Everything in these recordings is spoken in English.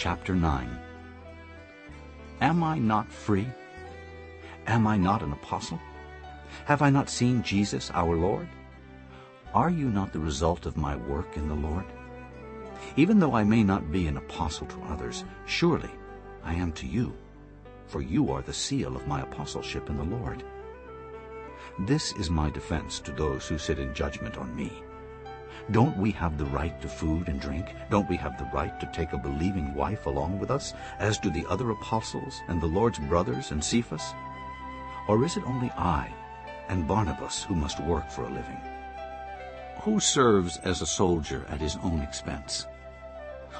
Chapter 9 Am I not free? Am I not an apostle? Have I not seen Jesus our Lord? Are you not the result of my work in the Lord? Even though I may not be an apostle to others, surely I am to you, for you are the seal of my apostleship in the Lord. This is my defense to those who sit in judgment on me. Don't we have the right to food and drink? Don't we have the right to take a believing wife along with us, as do the other apostles and the Lord's brothers and Cephas? Or is it only I and Barnabas who must work for a living? Who serves as a soldier at his own expense?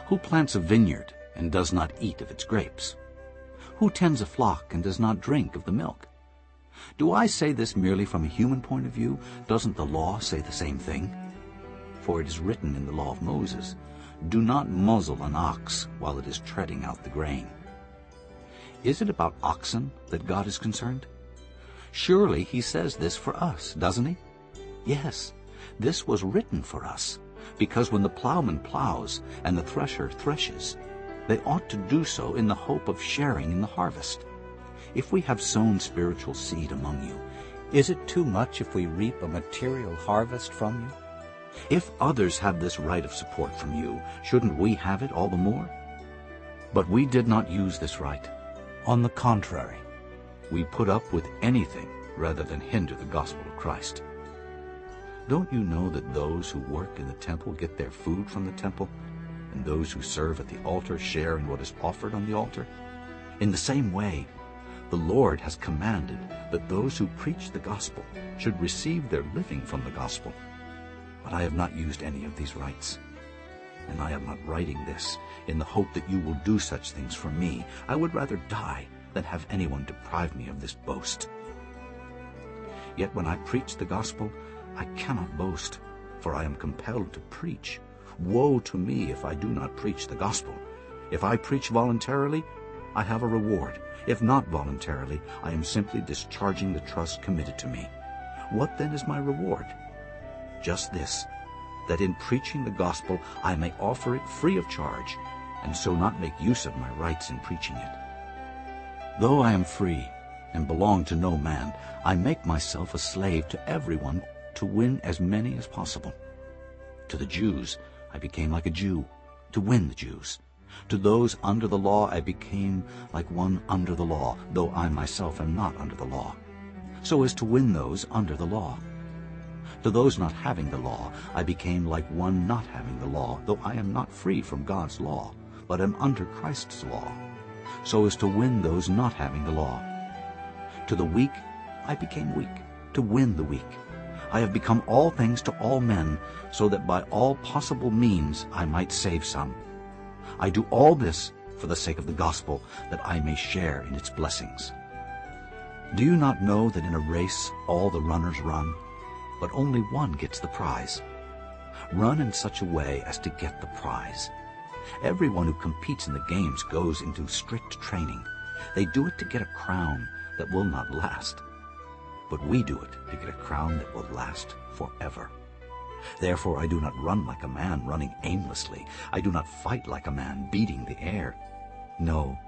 Who plants a vineyard and does not eat of its grapes? Who tends a flock and does not drink of the milk? Do I say this merely from a human point of view? Doesn't the law say the same thing? For it is written in the law of Moses, Do not muzzle an ox while it is treading out the grain. Is it about oxen that God is concerned? Surely he says this for us, doesn't he? Yes, this was written for us, because when the plowman plows and the thresher threshes, they ought to do so in the hope of sharing in the harvest. If we have sown spiritual seed among you, is it too much if we reap a material harvest from you? If others have this right of support from you, shouldn't we have it all the more? But we did not use this right. On the contrary, we put up with anything rather than hinder the gospel of Christ. Don't you know that those who work in the temple get their food from the temple, and those who serve at the altar share in what is offered on the altar? In the same way, the Lord has commanded that those who preach the gospel should receive their living from the gospel. But I have not used any of these rights. And I am not writing this in the hope that you will do such things for me. I would rather die than have anyone deprive me of this boast. Yet when I preach the gospel, I cannot boast, for I am compelled to preach. Woe to me if I do not preach the gospel. If I preach voluntarily, I have a reward. If not voluntarily, I am simply discharging the trust committed to me. What then is my reward? Just this, that in preaching the gospel I may offer it free of charge, and so not make use of my rights in preaching it. Though I am free and belong to no man, I make myself a slave to everyone to win as many as possible. To the Jews I became like a Jew, to win the Jews. To those under the law I became like one under the law, though I myself am not under the law, so as to win those under the law. To those not having the law I became like one not having the law, though I am not free from God's law, but am under Christ's law, so as to win those not having the law. To the weak I became weak, to win the weak. I have become all things to all men, so that by all possible means I might save some. I do all this for the sake of the gospel, that I may share in its blessings. Do you not know that in a race all the runners run, but only one gets the prize? Run in such a way as to get the prize. Everyone who competes in the games goes into strict training. They do it to get a crown that will not last. But we do it to get a crown that will last forever. Therefore I do not run like a man running aimlessly. I do not fight like a man beating the air. No,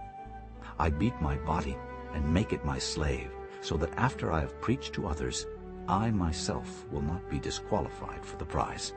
I beat my body and make it my slave, so that after I have preached to others, I myself will not be disqualified for the prize.